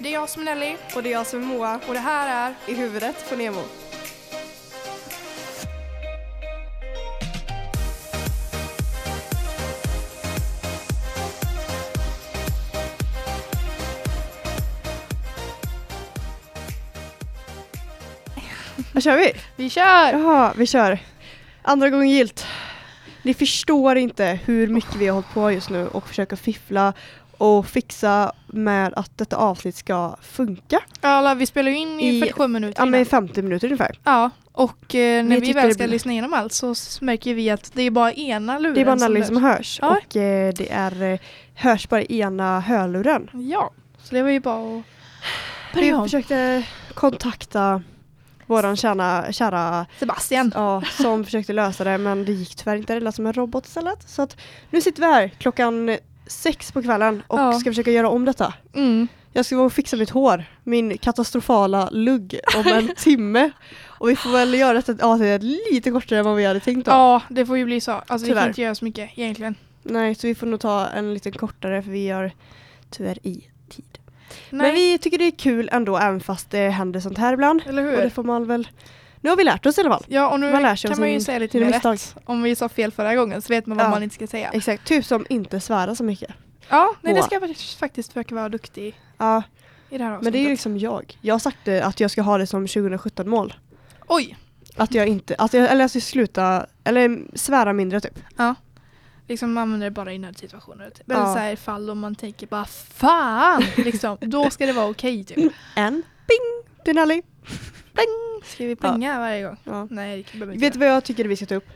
Det är jag som är Nelly Och det är jag som är Moa. och det här är I huvudet på Nemo. Vad kör vi? Vi kör! Jaha, vi kör. Andra gången gilt. Ni förstår inte hur mycket vi har hållit på just nu och försöker fiffla och fixa med att detta avsnitt ska funka. Alla, vi spelar ju in i I- 47 minuter Ja, men innan. 50 minuter ungefär. Ja, och eh, när Vi vi, väl ska blir- lyssna igenom allt så märker vi att det är bara ena luren Det är bara Nelly som som hörs Ja. och eh, det är, eh, hörs bara ena hörluren. Ja, så det var ju bara att Vi börja om. försökte kontakta våran kära, kära Sebastian. ja, som försökte lösa det men det gick tyvärr inte. Det lät som en robot istället. Så att nu sitter vi här klockan sex på kvällen och Ja. ska försöka göra om detta. Mm. Jag ska gå och fixa mitt hår, min katastrofala lugg om en timme. Och vi får väl göra detta avsnitt lite kortare än vad vi hade tänkt då. Ja, det får ju bli så. Alltså vi Tyvärr. kan inte göra så mycket egentligen. Nej, så vi får nog ta en lite kortare för vi gör tyvärr i tid. Nej, Men vi tycker det är kul ändå även fast det händer sånt här ibland. eller Och det hur? får man väl... Nu har vi lärt oss i alla fall. Ja, och nu Man kan man ju säga lite mer misstag. rätt. Om vi sa fel förra gången så vet man vad Ja. man inte ska säga. Exakt, typ som inte svära så mycket. Ja, nej, det ska jag faktiskt- försöka vara duktig Ja, i det här avsnittet. men det är ju liksom jag. Jag har sagt att jag ska ha det som 2017-mål. Oj! Att jag inte, att jag, eller jag ska sluta, eller svära mindre typ. Liksom man använder det bara i nödsituationer. Typ. Ja. Eller så här fall då man tänker bara fan! liksom, då ska det vara okej typ. En, bing, till Nelly. Ska vi plinga varje gång? Ja. Nej, det behöver Vet du vad jag tycker vi ska ta upp?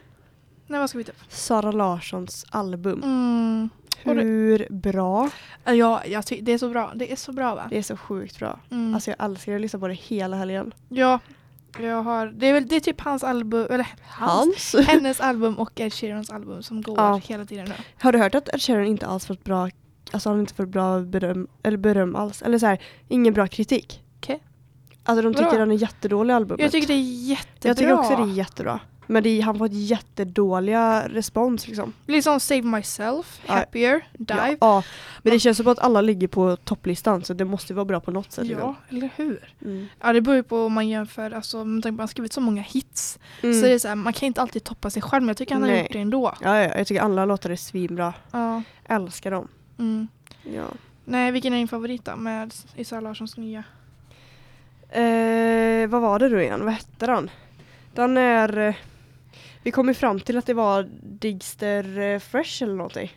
Nej, vad ska vi ta upp? Sara Larssons album. Mm. Hur bra? Ja, jag ty- det är så bra. Det är så bra va? Det är så sjukt bra. Mm. Alltså jag älskar att lyssna på det hela helgen. ja, jag har... Det är väl det är typ hans album, eller hans, Hans? hennes album och Ed Sheerans album som går Ja. hela tiden nu. Har du hört att Ed Sheeran inte alls fått bra, alltså han inte fått bra beröm, eller beröm alls. Eller så här, ingen bra kritik. Alltså de tycker Vadå? den är jättedålig albumet. Jag tycker det är jättebra. Jag tycker också det är jättebra. Men är, han får ett jättedåliga respons liksom. Liksom Save Myself, Ja. Happier, Dive. Ja, men det känns som att alla ligger på topplistan så det måste vara bra på något sätt. Ja, liksom. eller hur? Mm. Ja, det beror ju på om man jämför, alltså att han har skrivit så många hits. Mm. Så det är så här, man kan inte alltid toppa sig själv, men jag tycker han har Nej. gjort det ändå. Ja, ja, jag tycker alla låtar är svinbra. Ja. Älskar dem. Mm. Ja. Nej, vilken är din favorit då med Isabella Larssons nya? Eh, vad var det då igen? Vad hette den? Den är... eh, Vi kom ju fram till att det var Digster eh, Fresh eller någonting.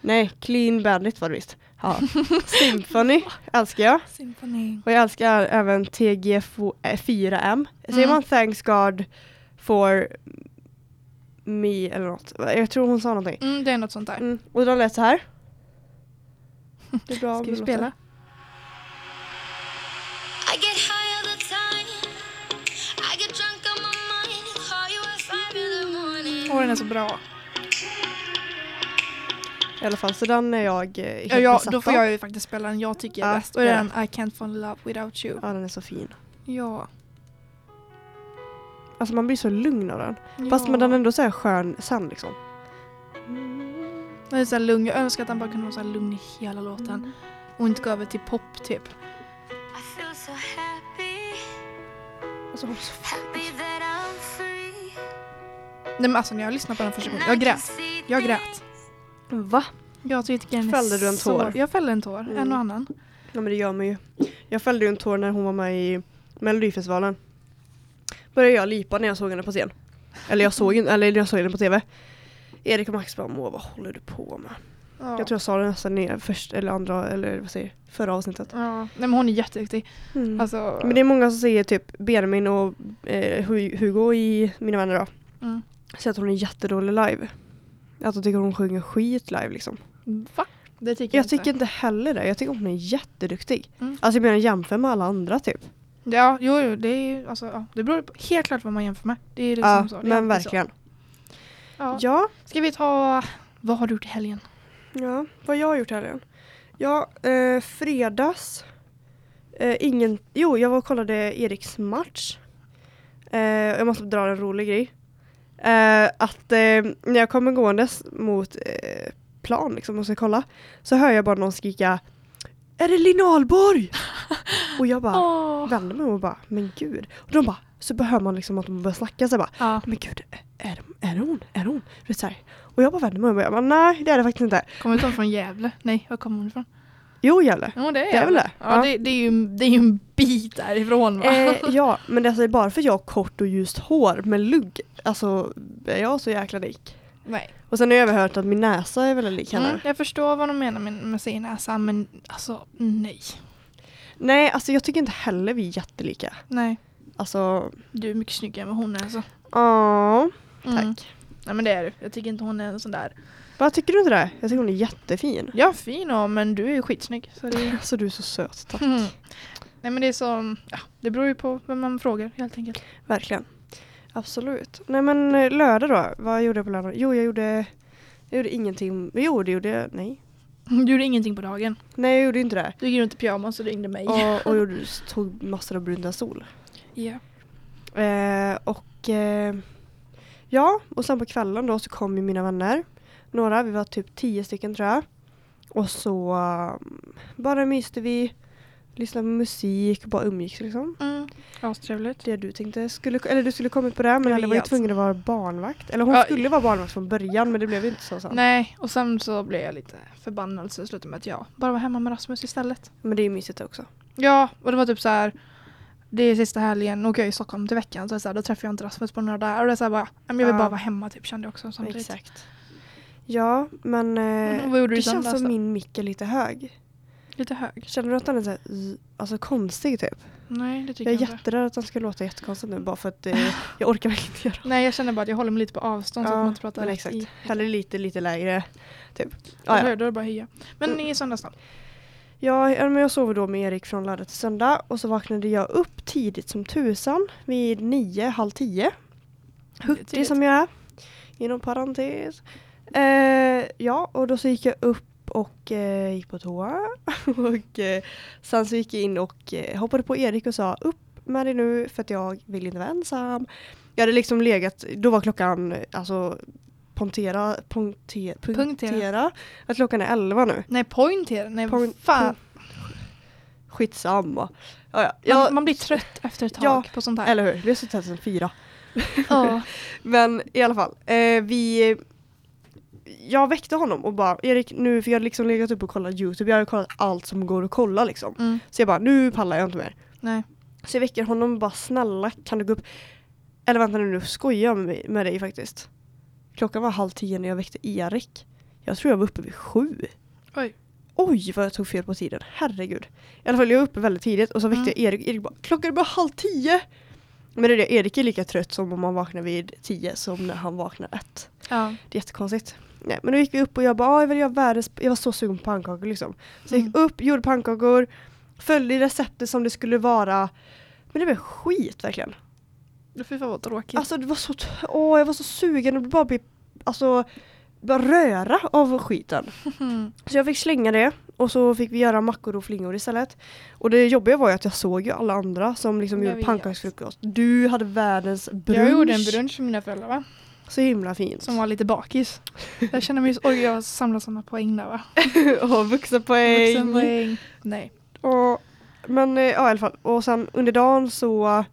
Nej, Clean Bandit var det visst. Ja. Symphony älskar jag. Symphony. Och jag älskar även TG4M. Säger Mm. man thanks God for me eller något? Jag tror hon sa någonting. Mm, det är något sånt där. Mm. Och den lät så här. Det är bra Ska vi spela? Åh, den är så bra. I alla fall, så den är jag eh, helt Ja, ja, besatt då får av. jag ju faktiskt spela den jag tycker är Ja, bäst. Och det är ja. den I can't fall in love without you. Ja, den är så fin. Ja. Alltså man blir så lugn av den. ja. Fast men den är ändå så här skön sen liksom. Den är så här lugn. Jag önskar att den bara kunde vara så här lugn i hela låten. Och inte gå över till pop typ. I feel so happy. Alltså, hon är så free. Nej men alltså när jag lyssnade på den första gången, jag grät. Jag grät. Va? Jag tycker den är Fällde du en så- tår? Jag fällde en tår, en Mm. och annan. Ja men det gör man ju. Jag fällde ju en tår när hon var med i Melodifestivalen. Började jag lipa när jag såg henne på scen. Eller jag såg, inte- eller jag såg henne på tv. Erik och Max bara Moa vad håller du på med? Ja. Jag tror jag sa det nästan i först eller andra eller vad säger jag, förra avsnittet. Ja. Nej men hon är jätteduktig. Mm. Alltså, Men det är många som säger typ Benjamin och eh, Hu- Hugo i Mina vänner då. mm. Säger att hon är jättedålig live. Att de tycker hon sjunger skit live liksom. Va? Det tycker jag, Jag tycker inte heller det. Jag tycker hon är jätteduktig. Mm. Alltså jag menar jämför med alla andra typ. Ja, jo, jo det är alltså, ja, det beror på, helt klart vad man jämför med. Det är liksom Ja, så. Det men alltid så. verkligen. Ja. Ja, Ska vi ta, vad har du gjort i helgen? ja, vad jag har gjort här igen. Ja, eh, fredags. Eh, ingen, jo, jag var och kollade Eriks match. Eh, jag måste dra en rolig grej. Eh, att eh, när jag kommer gåendes mot eh, plan liksom och ska kolla så hör jag bara någon skrika Är det Linn Ahlborg? Och jag bara Åh. vände mig om och bara, men gud. Och de bara, så behöver man liksom att de börjar snacka så bara, Ja, men gud, är, är det hon? Är det hon? Du vet, så här. Och jag bara vände mig om och jag bara, nej det är det faktiskt inte. kommer inte hon från Gävle? Nej, var kommer hon ifrån? Jo Gävle. Jo, det är, Gävle. Ja, Ja. Det, det, är ju, det är ju en bit därifrån va? Eh, ja, men det är alltså bara för att jag har kort och ljust hår med lugg. Alltså, är jag så jäkla lik? Nej. Och sen har jag även hört att min näsa är väldigt lik henne. Mm, jag förstår vad de menar med, med sin näsa men alltså nej. Nej, alltså jag tycker inte heller vi är jättelika. Nej. Alltså, Du är mycket snyggare än vad hon är alltså. ja, Mm. tack. Nej men det är du. Jag tycker inte hon är en sån där. Vad tycker du inte det? Jag tycker hon är jättefin. Ja fin och, men du är ju skitsnygg. Så det, Alltså du är så söt, tack. mm. Nej men det är så, ja det beror ju på vem man frågar helt enkelt. Verkligen. Absolut. Nej men eh, lördag då, vad gjorde jag på lördag? Jo jag gjorde, jag gjorde ingenting. Jo det gjorde jag, nej. Du gjorde ingenting på dagen. Nej jag gjorde inte det. Du gick runt i pyjamas och ringde mig. Och, och gjorde, tog massor av bruna sol. Ja. Eh, och eh, ja, och sen på kvällen då så kom ju mina vänner. Några, vi var typ tio stycken tror jag. Och så um, bara myste vi, lyssnade på musik och bara umgicks liksom. Mm. Astrevligt. Det du tänkte skulle, eller du skulle kommit på det men Jag Ella var ju tvungen att vara barnvakt. Eller hon Ja. skulle vara barnvakt från början men det blev ju inte så sen. Nej, och sen så blev jag lite förbannad så slutade med att jag bara var hemma med Rasmus istället. Men det är ju mysigt också. Ja, och det var typ så här. Det är sista helgen, åker jag i Stockholm till veckan så, är så här, då träffar jag inte Rasmus på några dagar och det är så här bara, "Ja, men jag vill bara vara hemma typ kände jag också samtidigt. Exakt. Ja men eh, det känns som då? min mick är lite hög. Lite hög. Känner du att den är så här, alltså konstig typ? Nej, det tycker Jag jag, är inte. jätterädd att den ska låta jättekonstigt nu bara för att eh, jag orkar verkligen inte göra Nej, jag känner bara att jag håller mig lite på avstånd så att Ja, man inte pratar men exakt. i. Hellre lite, lite lägre. Typ. Ja, Ja, Då ja. är det bara höja. Men Mm. i söndags då? Ja, ja, jag sov då med Erik från lördag till söndag och så vaknade jag upp tidigt som tusan vid nio, halv tio. Hurtig som jag är. Inom parentes. Eh, ja, och då så gick jag upp och eh, gick på toa. och eh, sen så gick jag in och eh, hoppade på Erik och sa upp med dig nu för att jag vill inte vara ensam. Jag hade liksom legat, då var klockan alltså pontera, ponte, punktera, Punktera. att klockan är elva nu. Nej, pointera. Nej, Point- fan. Skitsamma. Ja, ja. Man, Jag, man blir trött efter ett tag Ja, på sånt här. Eller hur? Vi har suttit här sedan fyra. Ja. Men i alla fall. Eh, vi... Jag väckte honom och bara Erik nu, för jag hade liksom legat upp och kollat Youtube. Jag hade kollat allt som går att kolla liksom. Mm. Så jag bara nu pallar jag inte mer. Nej. Så jag väcker honom och bara snälla kan du gå upp? Eller vänta nu, nu skojar jag med, med dig faktiskt. Klockan var halv tio när jag väckte Erik. Jag tror jag var uppe vid sju. Oj. Oj vad jag tog fel på tiden, herregud. I alla fall jag var uppe väldigt tidigt och så väckte Mm. jag Erik. Erik bara klockan är bara halv tio. Men det är det, Erik är lika trött som om han vaknar vid tio som när han vaknar ett. Ja. Det är jättekonstigt. Nej, men då gick vi upp och jag bara, "Ah, jag vill göra världens, jag var så sugen på pannkakor liksom. Så jag gick Mm. upp, gjorde pannkakor, följde receptet som det skulle vara. Men det var skit verkligen. Fy fan vad tråkigt. Alltså det var så, åh jag var så sugen och bara bli, alltså bara röra av skiten. Mm. Så jag fick slänga det och så fick vi göra mackor och flingor istället. Och det jobbiga var ju att jag såg ju alla andra som liksom Jag gjorde pannkaksfrukost. Du hade världens brunch. Jag gjorde en brunch för mina föräldrar va? Så himla fint. Som var lite bakis. Jag känner mig oj jag samlar sådana poäng där va? och vuxenpoäng. Vuxenpoäng. Nej. Och, men eh, ja i alla fall. Och sen under dagen så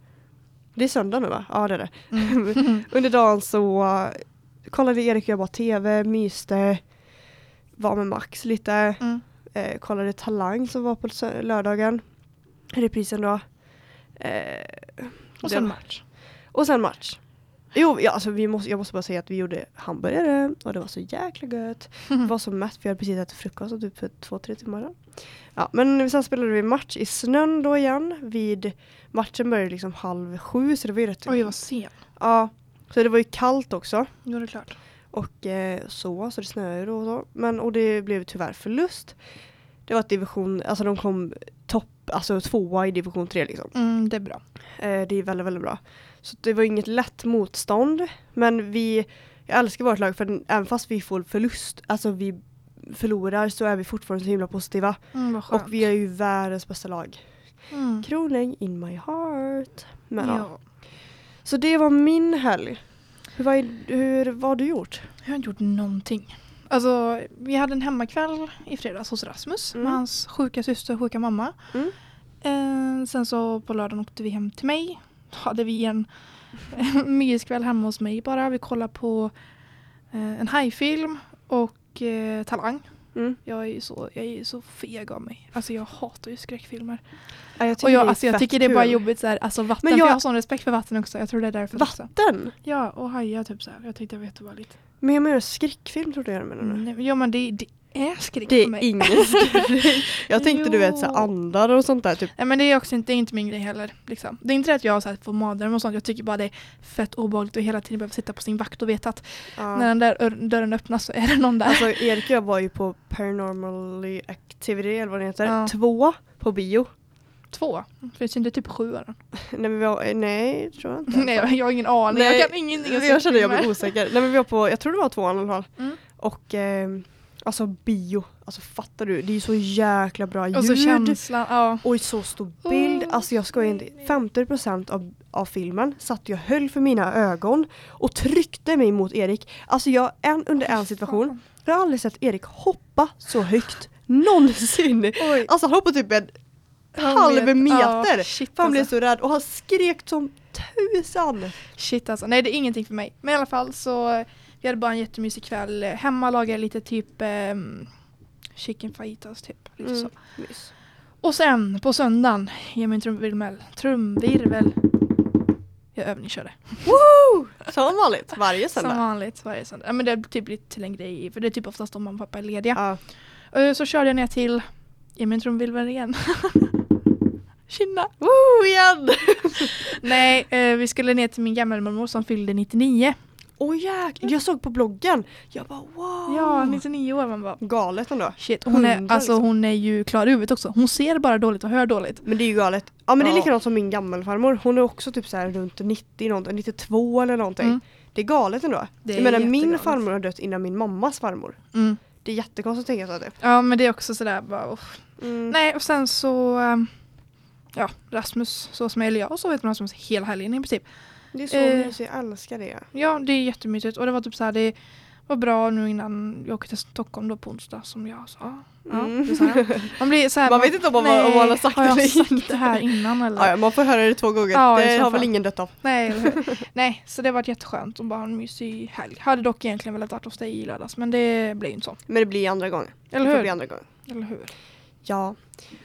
det är söndag nu va? Ja det är det. Mm. Under dagen så eh, kollade Erik och jag bara tv, myste, var med Max lite. Mm. Eh, kollade Talang som var på lördagen. Reprisen då. Eh, Och sen match. Och sen match. Jo, ja, alltså vi måste, jag måste bara säga att vi gjorde hamburgare och det var så jäkla gött. Mm. Jag var så mätt för jag hade precis ätit frukost och typ för två, tre timmar sedan. Ja, men sen spelade vi match i snön då igen. Vid matchen började liksom halv sju så det var ju rätt... Oj vad sen. Ja, så det var ju kallt också. Jo det är klart. Och eh, så, så det snöade ju då och så. Men, och det blev tyvärr förlust. Det var ett division, alltså de kom topp, alltså tvåa i division 3 liksom. Mm, det är bra. Eh, det är väldigt, väldigt bra. Så det var inget lätt motstånd. Men vi, jag älskar vårt lag för även fast vi får förlust, alltså vi förlorar så är vi fortfarande så himla positiva. Mm. Och vi är ju världens bästa lag. Mm. Kroning in my heart. Men, ja. ja. Så det var min helg. Hur, var, hur, vad har du gjort? Jag har inte gjort någonting. Alltså, vi hade en hemmakväll i fredags hos Rasmus Mm. med hans sjuka syster och sjuka mamma. Mm. Eh, sen så på lördagen åkte vi hem till mig. Hade vi en myskväll hemma hos mig bara. Vi kollade på eh, en hajfilm och eh, Talang. Mm. Jag är ju så, jag är så feg av mig. Alltså jag hatar ju skräckfilmer. Ja, jag Och jag, det alltså, jag tycker det är bara kul. jobbigt så här, alltså vatten. Men För jag- jag har sån respekt för vatten också. Jag tror det är därför också. Vatten? Ja, och hajar typ så här. Jag tyckte det var jättevarligt. Men jag menar skräckfilm jag du menade. Mm, nej, ja men det, det är skräck Det för är mig. ingen skräck. Jag tänkte du vet så här, andar och sånt där typ. Nej men det är också inte, inte min grej heller. Liksom. Det är inte det att jag så här, får mardrömmar och sånt. Jag tycker bara det är fett obehagligt att hela tiden behöva sitta på sin vakt och veta att Ja. när den där ör- dörren öppnas så är det någon där. Alltså Erik och jag var ju på Paranormally Activity eller vad det heter. Ja. Två på bio. Två. Finns det inte typ sju av den? Nej, men vi var, nej tror jag inte. Nej jag, jag har ingen aning. Nej, jag kan ingenting om jag kände jag blev osäker. Nej men vi var på, jag tror det var tvåan i alla fall. Mm. Och eh, alltså bio, alltså fattar du? Det är ju så jäkla bra ljud. Och så känslan. Ja. Och så stor bild. Oh, Alltså jag skojar inte. nej. 50% av, av filmen satt jag höll för mina ögon och tryckte mig mot Erik. Alltså jag, en, under en situation, jag har aldrig sett Erik hoppa så högt någonsin. Oj. Alltså han hoppade typ en Han halv vet- meter. Ja, shit, han blev alltså. så rädd och han skrek som tusan. shit alltså. Nej det är ingenting för mig. Men i alla fall så vi hade bara en jättemysig kväll. Hemma lagade lite typ um, chicken fajitas typ. Lite Mm. så. Och sen på söndagen, ge mig en trumvirvel. Trumvirvel. Jag övningskörde. Woo! Som vanligt, varje Som söndag. vanligt varje söndag. Ja, men det har typ blivit till en grej för det är typ oftast om mamma och pappa är lediga. Ja. Eh, Så körde jag ner till, ge mig en trumvirvel igen. Kina. Woo igen! Nej, eh, vi skulle ner till min gammelmormor som fyllde 99. Åh jäklar, jag såg på bloggen. Jag bara wow. Ja, 99 år man bara. Galet ändå. Shit, hon är, alltså, liksom. hon är ju klar i huvudet också. Hon ser bara dåligt och hör dåligt. Men det är ju galet. Ja men det är likadant som min gammelfarmor. Hon är också typ så här runt 90 någonting, 92 eller någonting. Mm. Det är galet ändå. Det är jag menar min farmor har dött innan min mammas farmor. Mm. Det är jättekonstigt att tänka så typ. Ja men det är också sådär bara uff. Mm. Nej och sen så ehm, Ja, Rasmus så som jag, eller jag har sovit med Rasmus hela helgen i princip. Det är så Eh. mysigt, jag älskar det. Ja, det är jättemysigt och det var typ så här, det var bra nu innan jag åkte till Stockholm då på onsdag som jag sa. Ja, Mm. det sa jag. Man blir så här, Man vet inte om man- nej, om man har sagt har jag det sagt det här innan eller? Ja, man får höra det två gånger. Ja, det har väl ingen dött av. Nej, hur? nej, så det var jätteskönt och bara en mysig helg. Hade dock egentligen velat varit hos dig i lördags men det blev ju inte så. Men det blir andra gången. Eller Det får hur? bli andra gången. Eller hur? Ja.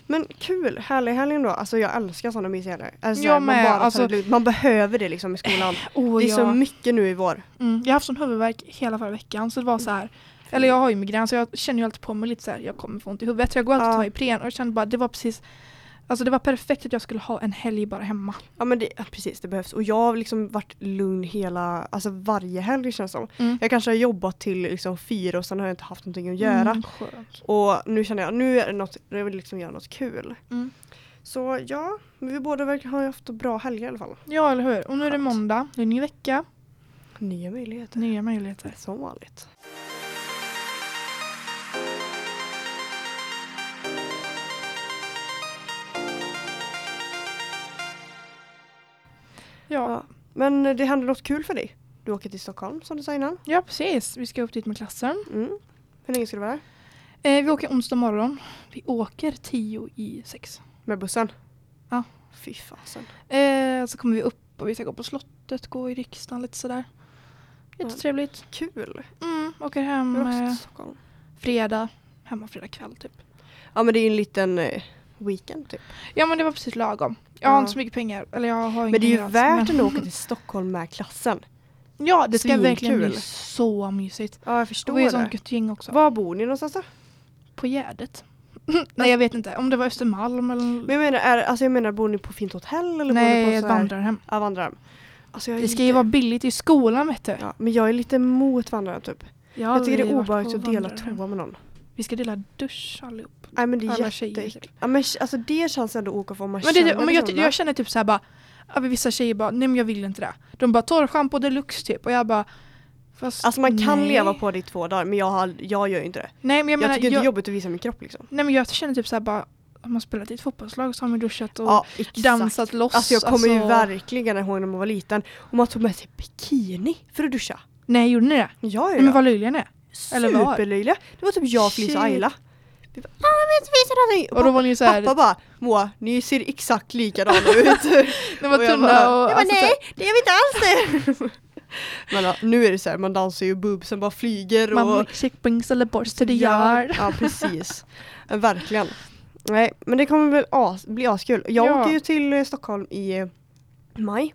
Men kul, härlig helgen då. Alltså jag älskar sådana mysiga helger. Alltså, Jag man, bara alltså- det man behöver det liksom i skolan. Oh, det är ja. så mycket nu i vår. Mm, jag har haft sån huvudvärk hela förra veckan så det var så här. Eller jag har ju migrän så jag känner ju alltid på mig lite så här. jag kommer få ont i huvudet. Så jag går alltid och tar Ipren och jag kände bara det var precis Alltså det var perfekt att jag skulle ha en helg bara hemma. Ja men det, ja, precis, det behövs. Och jag har liksom varit lugn hela, alltså varje helg känns det som. Mm. Jag kanske har jobbat till liksom fyra och sen har jag inte haft någonting att göra. Mm. Och nu känner jag, nu är det något, jag vill liksom göra något kul. Mm. Så ja, vi båda verkar ha haft bra helger i alla fall. Ja eller hur. Och nu är det måndag, det är en ny vecka, Nya möjligheter. nya möjligheter. Som vanligt. Ja. Ja. Men det händer något kul för dig. Du åker till Stockholm som du sa innan. ja precis, vi ska upp dit med klassen. Mm. Hur länge ska du vara där? Eh, vi åker onsdag morgon. Vi åker tio i sex. Med bussen? Ja. Fy fasen. Eh, så kommer vi upp och vi ska gå på slottet, gå i riksdagen lite sådär. Jättetrevligt. Kul. Mm, åker hem eh, fredag, hemma fredag kväll typ. Ja men det är ju en liten eh, weekend typ. Ja men det var precis lagom. Jag har Ja. inte så mycket pengar. Eller jag har Men det är ju alls, värt men- att åka till Stockholm med klassen. Ja det ska verkligen bli så mysigt. Ja jag Och förstår vi är det. gött gäng också. Var bor ni någonstans då? På Gärdet. Nej jag vet inte, om det var Östermalm eller... Men jag menar, är, alltså jag menar bor ni på fint hotell eller bor ni Nej, på ett vandrarhem. Ja vandrarhem. Alltså Det ska ju lite- vara billigt i skolan vet du. Ja, men jag är lite emot vandrarhem typ. Har Jag tycker det är obehagligt att dela toa med någon. Vi ska dela dusch allihop. Nej men det är jätteäckligt. typ. Ja men alltså det känns ändå ok om man Men, det, känner men jag, jag känner typ såhär bara, vissa tjejer bara, nej men jag vill inte det. De bara torrschampo deluxe typ och jag bara Fast Alltså man kan nej. leva på det i två dagar men jag, har, jag gör ju inte det. Nej men jag, Jag, menar, tycker det jag, är jobbigt att visa min kropp liksom. nej men jag känner typ såhär bara, om man spelat i ett fotbollslag så har man duschat och Ja dansat loss. Alltså jag kommer ju alltså- verkligen ihåg när man var liten och man tog med sig bikini för att duscha. Nej gjorde ni det? Ja, ja, Nej, men vad löjliga ni är. Superlöjliga. Det var typ jag, Felicia och. Ayla. Vi bara, ah, vi ska visa någonting. Och då var ni så här, Pappa bara, Moa, ni ser exakt likadana ut. ni var och tunna och... jag bara, alltså, så här- nej, det är vi inte alls det. Men ja, nu är det så här, man dansar ju boobsen bara flyger Man och checkpoints eller borst till det gör. ja precis. Verkligen. Nej, men det kommer väl as, bli askul. Jag Ja. åker ju till eh, Stockholm i eh, maj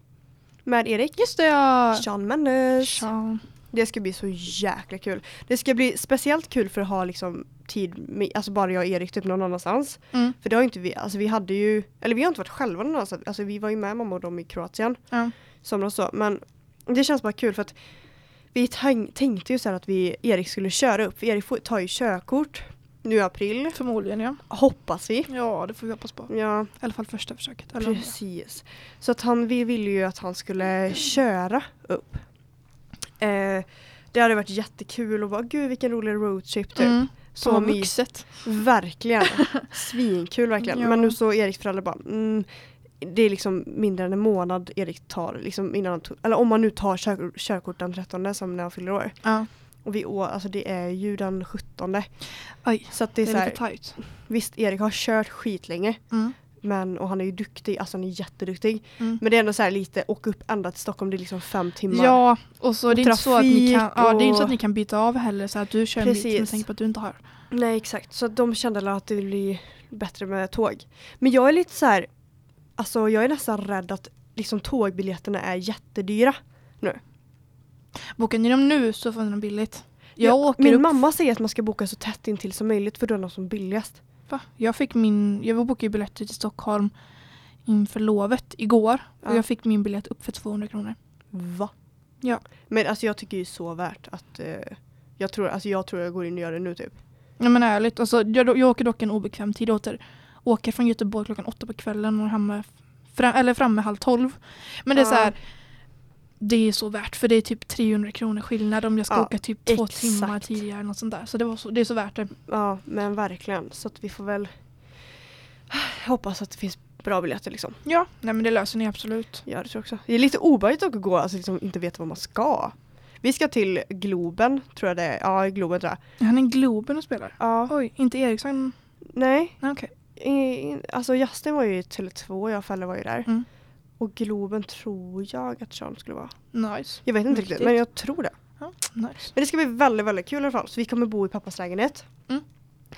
med Erik. Just det ja. Sean Mendes. Sean. Det ska bli så jäkla kul. Det ska bli speciellt kul för att ha liksom tid med, alltså bara jag och Erik typ någon annanstans. Mm. För det har inte vi, alltså vi hade ju, eller vi har inte varit själva någon annanstans. Alltså vi var ju med mamma och dem i Kroatien. Ja. Somras så. Men det känns bara kul för att vi tänk, tänkte ju så att vi, Erik skulle köra upp. För Erik tar ju körkort nu i april. Förmodligen ja. Hoppas vi. Ja det får vi hoppas på. I Ja, alla fall första försöket. Precis. Så att han, vi ville ju att han skulle köra upp. Eh, det hade varit jättekul och bara gud vilken rolig roadtrip typ. Mm. Så Så mys. vuxet. Verkligen. Svinkul verkligen. Ja. Men nu så Eriks föräldrar bara mm, det är liksom mindre än en månad Erik tar liksom innan han tog, eller om man nu tar kör, körkort den 13 som när han fyller år. Ja. Och vi, å- alltså det är ju den 17. Oj. Så att det Det är, är så lite här, tajt. visst Erik har kört skitlänge Mm. Men, och han är ju duktig, alltså han är jätteduktig. Mm. Men det är ändå så här lite, åka upp ända till Stockholm, det är liksom fem timmar. Ja, och så Och det är inte så att ni kan, trafik ja, det är inte så och- att ni kan byta av heller så att du kör en bit Precis. men tänk på att du inte har. Nej exakt, så de kände att det blir bättre med tåg. Men jag är lite så här, alltså jag är nästan rädd att liksom tågbiljetterna är jättedyra. Bokar ni dem nu så får ni dem billigt. Jag Ja, åker Min upp, mamma säger att man ska boka så tätt intill som möjligt för då är de som billigast. Va? Jag fick min, jag bokade biljetter till Stockholm inför lovet igår Ja. och jag fick min biljett upp för 200 kronor. Va? Ja. Men alltså jag tycker ju så värt att eh, jag, tror, alltså jag tror jag går in och gör det nu typ. Ja men ärligt, alltså, jag, jag åker dock en obekväm tid. Åter, åker från Göteborg klockan åtta på kvällen och hemma, fram, eller framme halv tolv. Men det är Ja. så här, det är så värt för det är typ 300 kronor skillnad om jag ska Ja, åka typ två exakt. timmar tidigare. Något sånt där. Så det, var så, det är så värt det. Ja men verkligen. Så att vi får väl hoppas att det finns bra biljetter liksom. Ja, nej men det löser ni absolut. Ja det tror jag också. Det är lite obehagligt att gå alltså liksom inte veta vad man ska. Vi ska till Globen tror jag det är. Ja Globen tror jag. Han är Globen och spelar. Ja. Oj, inte Eriksson? Nej. Nej, Okej. I, alltså Justin var ju i Tele2, jag och Felle var ju där. Mm. Och Globen tror jag att Sean skulle vara. Nice. Jag vet inte riktigt men jag tror det. Ja, nice. Men det ska bli väldigt väldigt kul i alla fall. Så vi kommer bo i pappas lägenhet. Mm.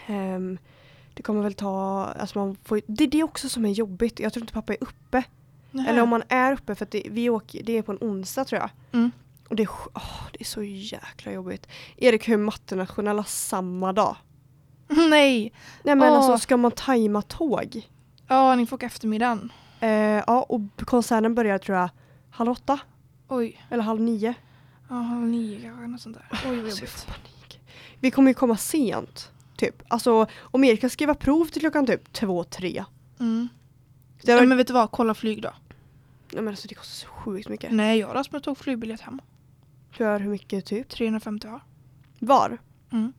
Ehm, det kommer väl ta, alltså man får, det är det också som är jobbigt. Jag tror inte pappa är uppe. Nähä. Eller om man är uppe för att det, vi åker, det är på en onsdag tror jag. Mm. Och det är, åh, det är så jäkla jobbigt. Erik har ju mattenationella samma dag. Nej! Nej men Åh. alltså ska man tajma tåg? Ja, ni får åka eftermiddagen. Eh, ja och konserten börjar tror jag halv åtta Oj. eller halv nio. Ja, halv nio kanske. Något sånt där. Oj, vad Alltså, jobbigt. panik. Vi kommer ju komma sent. Typ. Alltså om Erik kan skriva prov till klockan typ två, tre. Mm. Det, Ja, var, men vet du vad? Kolla flyg då. nej, men alltså, det kostar så sjukt mycket. Nej, jag och Rasmus tog flygbiljett hem. För hur mycket typ? 350 har. Var? Mm.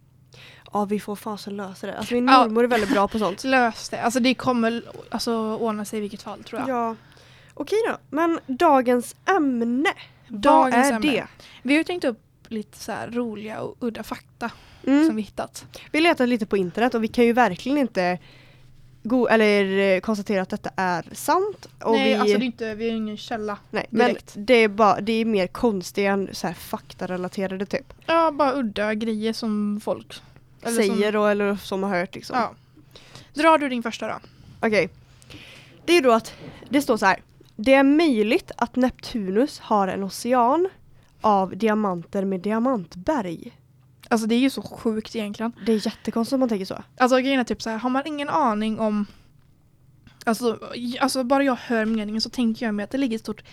Ja vi får fasen lösa det. Alltså min Ja. mormor är väldigt bra på sånt. Lös det. Alltså det kommer alltså, ordna sig i vilket fall tror jag. Ja. Okej då, men dagens ämne. Dagens Vad är ämne. det? Vi har tänkt upp lite så roliga och udda fakta Mm. som vi hittat. Vi letar lite på internet och vi kan ju verkligen inte go- eller eh, konstatera att detta är sant. Och Nej, vi, alltså det är inte, vi har ingen källa. nej, men direkt. det är, bara, det är mer konstiga än så här faktarelaterade typ. Ja, bara udda grejer som folk eller Säger Som, då eller som har hört liksom. ja. Drar du din första då? Okej. Det är då att det står så här. Det är möjligt att Neptunus har en ocean av diamanter med diamantberg. Alltså det är ju så sjukt egentligen. Det är jättekonstigt om man tänker så. Alltså grejen är typ så här, har man ingen aning om Alltså, alltså bara jag hör meningen så tänker jag mig att det ligger ett stort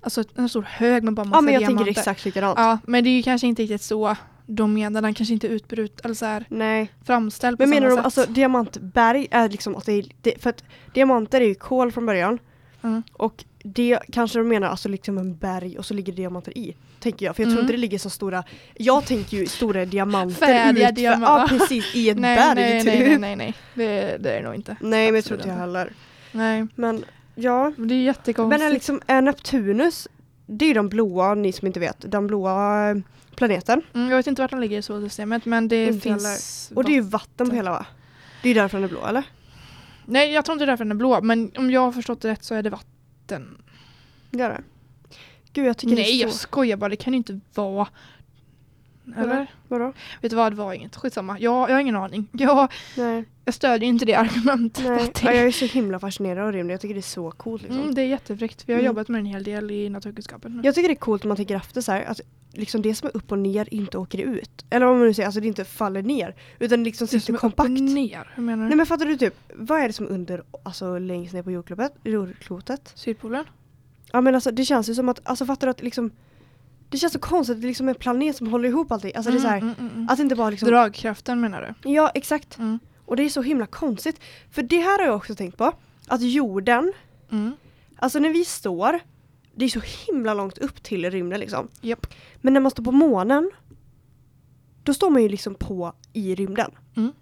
Alltså en stor hög med bara massa Ja men jag diamanter. tänker exakt likadant. Ja, men det är ju kanske inte riktigt så de menar. Den kanske inte utbrut eller så här Nej. framställd på Men menar de sätt. alltså diamantberg är liksom att det är, det, för att diamanter är ju kol från början Mm. och det kanske de menar alltså liksom en berg och så ligger diamanter i. Tänker jag, för jag tror Mm. inte det ligger så stora, jag tänker ju stora diamanter Färdiga ut, diamanter. Ja precis, i ett nej, berg nej, typ. nej, nej, nej, nej. Det, det är det nog inte. Nej men jag tror inte jag heller. Nej, Men ja, men det är jättekonstigt. men är liksom, är Neptunus, det är ju de blåa, ni som inte vet, den blåa eh, planeten. mm, jag vet inte vart den ligger i solsystemet men det Inte finns... Och det är ju vatten på hela va? Det är därför den är blå eller? Nej, jag tror inte det är därför den är blå, men om jag har förstått det rätt så är det vatten. Är det. Gud jag Nej, är jag så... skojar bara. Det kan ju inte vara... Eller? Vadå? Vet du vad, det var inget. Skitsamma. Jag, jag har ingen aning. Jag, Nej. jag stödjer inte det argumentet. Nej. Ja, jag är så himla fascinerad av rymden. Jag tycker det är så coolt liksom. mm, det är jättefräckt. Vi har Mm. jobbat med en hel del i naturkunskapen. Jag tycker det är coolt om man tänker efter så här, att liksom det som är upp och ner inte åker ut. Eller om man nu säger, alltså det inte faller ner. Utan det liksom Det som sitter är upp kompakt. och ner. Hur menar du? Nej men fattar du typ, vad är det som under, alltså längst ner på jordklotet? jordklotet? Sydpolen? Ja men alltså det känns ju som att, alltså fattar du att liksom Det känns så konstigt att det liksom är en planet som håller ihop allting. Alltså det är så här, Mm, mm, mm. att det inte bara liksom Dragkraften menar du? Ja exakt. Mm. Och det är så himla konstigt. För det här har jag också tänkt på. Att jorden, Mm. alltså när vi står, det är så himla långt upp till rymden liksom. Japp. Men när man står på månen, då står man ju liksom på i rymden. Mm.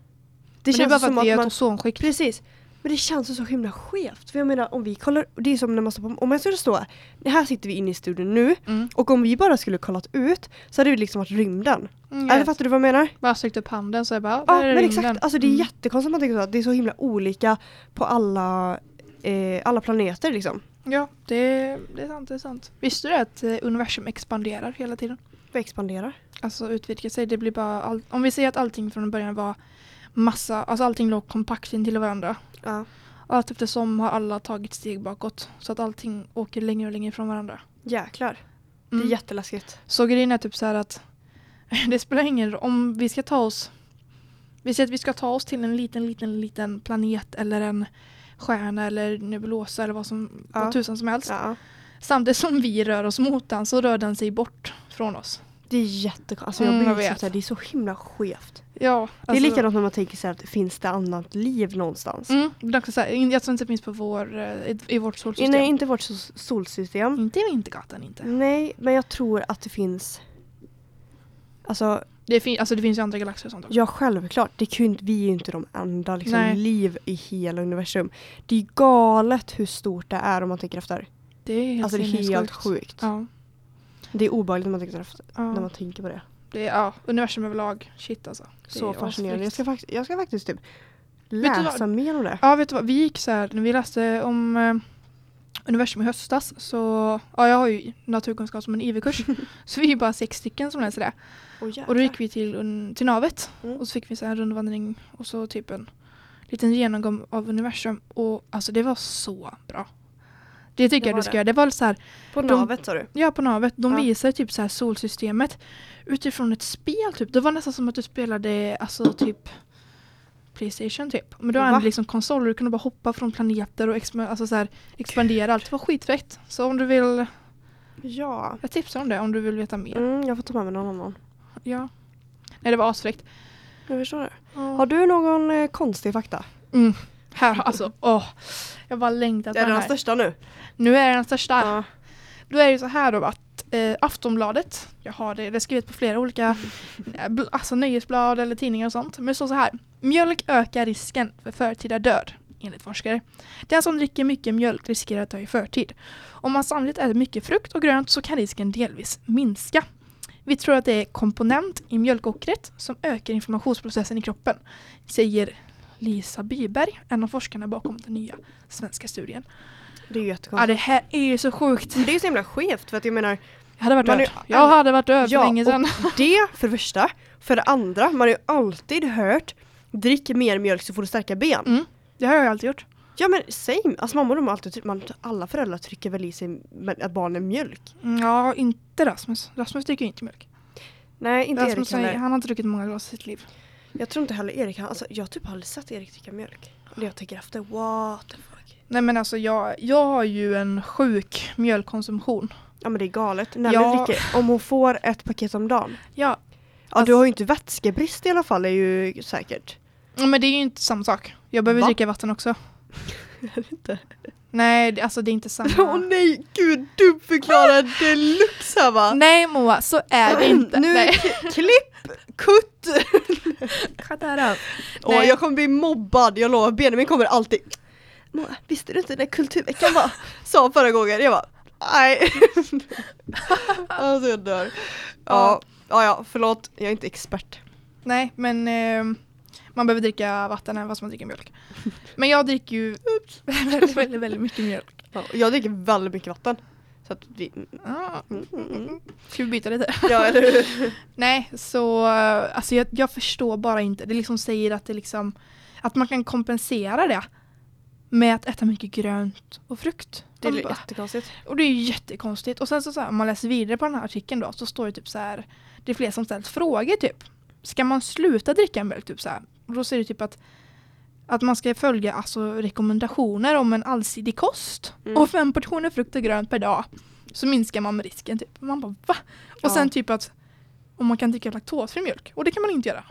Det Men det är bara känns för att vi är att ett man... ozonskikt. Precis. Men det känns så himla skevt. För jag menar om vi kollar, det är som när man står på, om jag skulle stå, här sitter vi inne i studion nu Mm. och om vi bara skulle kollat ut så hade det liksom varit rymden. Mm, Eller fattar du vad jag menar? Bara sträckt upp handen så är bara, Ja men rymden. exakt, alltså det är Mm. jättekonstigt att man tänker så att det är så himla olika på alla, eh, alla planeter liksom. Ja, det, det är sant. Det är sant. Visste du att eh, universum expanderar hela tiden? Vad expanderar? Alltså utvidgar sig. Det blir bara all, om vi säger att allting från början var massa, alltså allting låg kompakt in till varandra. Ja. Allt eftersom har alla tagit steg bakåt. Så att allting åker längre och längre ifrån varandra. Jäklar. Det Mm. är jätteläskigt. Så grejen är typ så här att det spelar ingen roll om vi ska ta oss vi säger att vi ska ta oss till en liten, liten, liten planet eller en stjärna eller nebulosa eller vad som Ja. vad tusan som helst. Ja. Samtidigt som vi rör oss mot den så rör den sig bort från oss. Det är jättekonstigt. Alltså jag Mm, blir jag så vet. här, det är så himla skevt. Ja, Det är likadant när man tänker sig att finns det annat liv någonstans? Mm, det är också så här, jag tror inte det finns på vår, eh, i, i vårt solsystem. Nej, inte vårt sol- solsystem. Inte i Vintergatan inte. Nej, men jag tror att det finns Alltså, Det, fin- alltså, det finns ju andra galaxer och sånt också. ja självklart. Det kan inte, vi är ju inte de enda liksom, Nej. liv i hela universum. Det är galet hur stort det är om man tänker efter. Det är helt Alltså det är helt sinnessjukt. sjukt. Ja, Det är obehagligt när man tänker efter. ja. När man tänker på det. Det är, ja, universum överlag. Shit alltså. Det Så fascinerande. Jag ska, fakt- jag ska faktiskt typ läsa mer om det. Ja, vet du vad? Vi gick så här, när vi läste om eh, universum i höstas så, ja jag har ju naturkunskap som en IV-kurs. så vi är bara sex stycken som läser det. Oh, Och då gick vi till, un- till navet Mm. och så fick vi så här en rundvandring och så typ en liten genomgång av universum. Och alltså det var så bra. Det tycker Det jag du ska det. göra. Det var så här, På de- navet sa du? ja på navet, de Ja. visar typ så här solsystemet utifrån ett spel typ. Det var nästan som att du spelade alltså typ Playstation typ. Men du hade liksom konsoler, du kunde bara hoppa från planeter och exp- alltså så här, expandera allt. Det var skitfräckt. Så om du vill, Ja. jag tipsar om det om du vill veta mer. Mm, jag får ta med mig någon annan. Ja. Nej det var asfräckt. Jag förstår det. Ja. Har du någon eh, konstig fakta? Mm. Här, alltså, åh. Jag bara längtat Är det den den här. största nu? Nu är det den största. Ja. Då är det så här då att eh, Aftonbladet, jag har det, det är skrivet på flera olika eh, bl- alltså nöjesblad eller tidningar och sånt. Men det står så här. Mjölk ökar risken för förtida död, enligt forskare. Den som dricker mycket mjölk riskerar att dö i förtid. Om man samtidigt äter mycket frukt och grönt så kan risken delvis minska. Vi tror att det är komponent i mjölkockret som ökar informationsprocessen i kroppen, säger Lisa Byberg, en av forskarna bakom den nya svenska studien. Det är ju Ja, jättekonstigt. det här är ju så sjukt. Det är ju så himla skevt för att jag menar Jag hade varit Man död. är- Jag hade varit död för Ja, länge sedan. det för det första. För det andra, man har ju alltid hört Drick mer mjölk så får du starka ben. Mm, det har jag alltid gjort. Ja men same, alltså mamma de har alltid, man, alla föräldrar trycker väl i sig att barnen mjölk. Mm, Ja, inte Rasmus. Rasmus dricker inte mjölk. Nej inte Rasmus Erik heller. han har inte druckit många glas i sitt liv. Jag tror inte heller Erik, han, alltså, jag har typ aldrig sett Erik dricka mjölk. Och jag tänker efter, what the fuck. Nej men alltså jag, jag har ju en sjuk mjölkkonsumtion. Ja men det är galet. Nelly Ja. dricker, om hon får ett paket om dagen. Ja, Ja Alltså- du har ju inte vätskebrist i alla fall är ju säkert. men det är ju inte samma sak. Jag behöver Va? dricka vatten också. inte. Nej, alltså det är inte samma. Åh nej gud, du förklarar deluxe här va? Nej Moa, så är det inte. nu, Nej. klipp, kutt! Cut that jag kommer bli mobbad, jag lovar. Benjamin kommer alltid Moa, visste du inte när kulturveckan var? Sa förra gången, jag bara nej. alltså jag dör. Ja, ja, ja, förlåt, jag är inte expert. Nej, men ehm, Man behöver dricka vatten även fast man dricker mjölk. Men jag dricker ju väldigt, väldigt, väldigt mycket mjölk. Ja, jag dricker väldigt mycket vatten. Så att vi, Ah, mm, mm, mm. Ska vi byta lite? Ja, eller hur? Nej, så eh, alltså jag, jag förstår bara inte. Det liksom säger att det liksom att man kan kompensera det med att äta mycket grönt och frukt. Det är bara- jättekonstigt. Och det är jättekonstigt. Och sen så, så här, om man läser vidare på den här artikeln då så står det typ så här. Det är fler som ställt frågor typ. Ska man sluta dricka mjölk typ så här? Och då säger det typ att att man ska följa alltså rekommendationer om en allsidig kost Mm. och fem portioner frukt och grönt per dag. Så minskar man med risken typ. Man bara va? Och Ja. sen typ att om man kan dricka laktosfri mjölk. Och det kan man inte göra.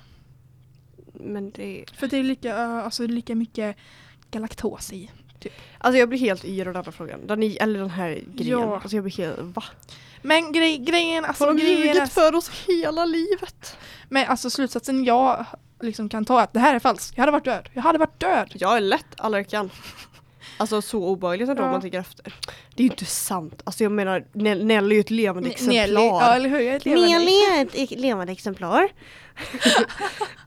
Men det För det är lika, alltså, lika mycket galaktos i. Alltså jag blir helt yr av den här frågan. Den, är- eller den här grejen. Ja. Alltså jag blir helt, va? Men grej, grejen, alltså, Har de ljugit för oss hela livet? men alltså slutsatsen jag liksom kan ta är att det här är falskt. Jag hade varit död. Jag hade varit död. Jag är lätt allergiker. Alltså så obehagligt ändå om Ja. man tänker efter. Det är ju inte sant. Alltså jag menar, Nell Nelly är ju ett levande Nelly, exemplar. ja eller hur? Jag är ett levande. Nelly är ett levande exemplar.